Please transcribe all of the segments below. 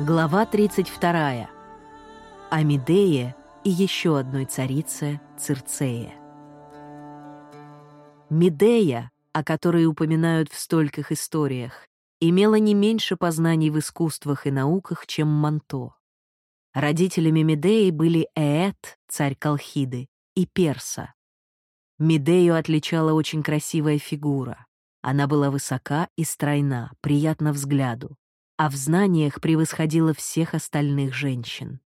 Глава 32. О Медее и еще одной царице Цирцее. Медея, о которой упоминают в стольких историях, имела не меньше познаний в искусствах и науках, чем Манто. Родителями Медеи были Эет, царь Колхиды, и Перса. Медею отличала очень красивая фигура. Она была высока и стройна, приятна взгляду а в знаниях превосходила всех остальных женщин.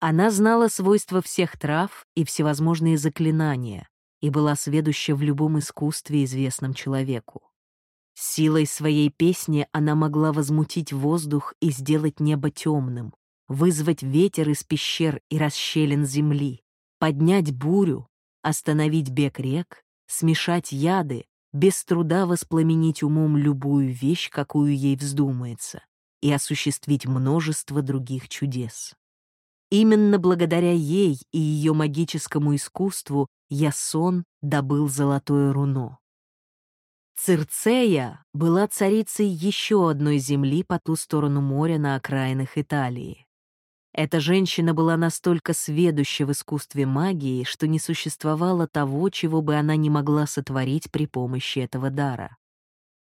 Она знала свойства всех трав и всевозможные заклинания и была сведуща в любом искусстве, известном человеку. Силой своей песни она могла возмутить воздух и сделать небо темным, вызвать ветер из пещер и расщелин земли, поднять бурю, остановить бег рек, смешать яды, без труда воспламенить умом любую вещь, какую ей вздумается и осуществить множество других чудес. Именно благодаря ей и ее магическому искусству Ясон добыл золотое руно. Цирцея была царицей еще одной земли по ту сторону моря на окраинах Италии. Эта женщина была настолько сведуща в искусстве магии, что не существовало того, чего бы она не могла сотворить при помощи этого дара.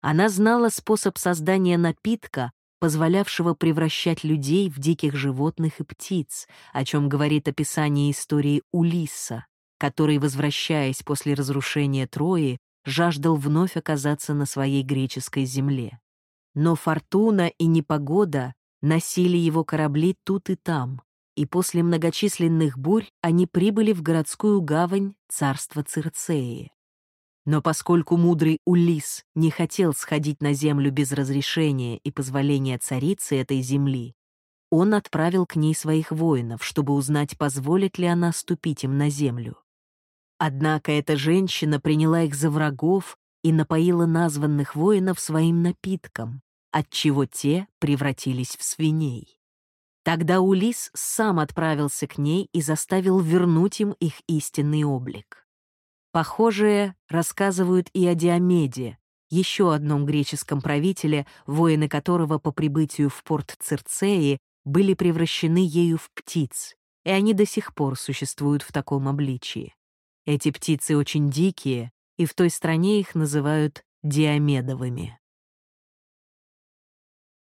Она знала способ создания напитка, позволявшего превращать людей в диких животных и птиц, о чем говорит описание истории Улисса, который, возвращаясь после разрушения Трои, жаждал вновь оказаться на своей греческой земле. Но фортуна и непогода носили его корабли тут и там, и после многочисленных бурь они прибыли в городскую гавань царства Цирцеи. Но поскольку мудрый Улис не хотел сходить на землю без разрешения и позволения царицы этой земли, он отправил к ней своих воинов, чтобы узнать, позволит ли она ступить им на землю. Однако эта женщина приняла их за врагов и напоила названных воинов своим напитком, отчего те превратились в свиней. Тогда Улис сам отправился к ней и заставил вернуть им их истинный облик. Похожее рассказывают и о Диомеде, еще одном греческом правителе, воины которого по прибытию в порт Цирцеи были превращены ею в птиц, и они до сих пор существуют в таком обличии. Эти птицы очень дикие, и в той стране их называют диомедовыми.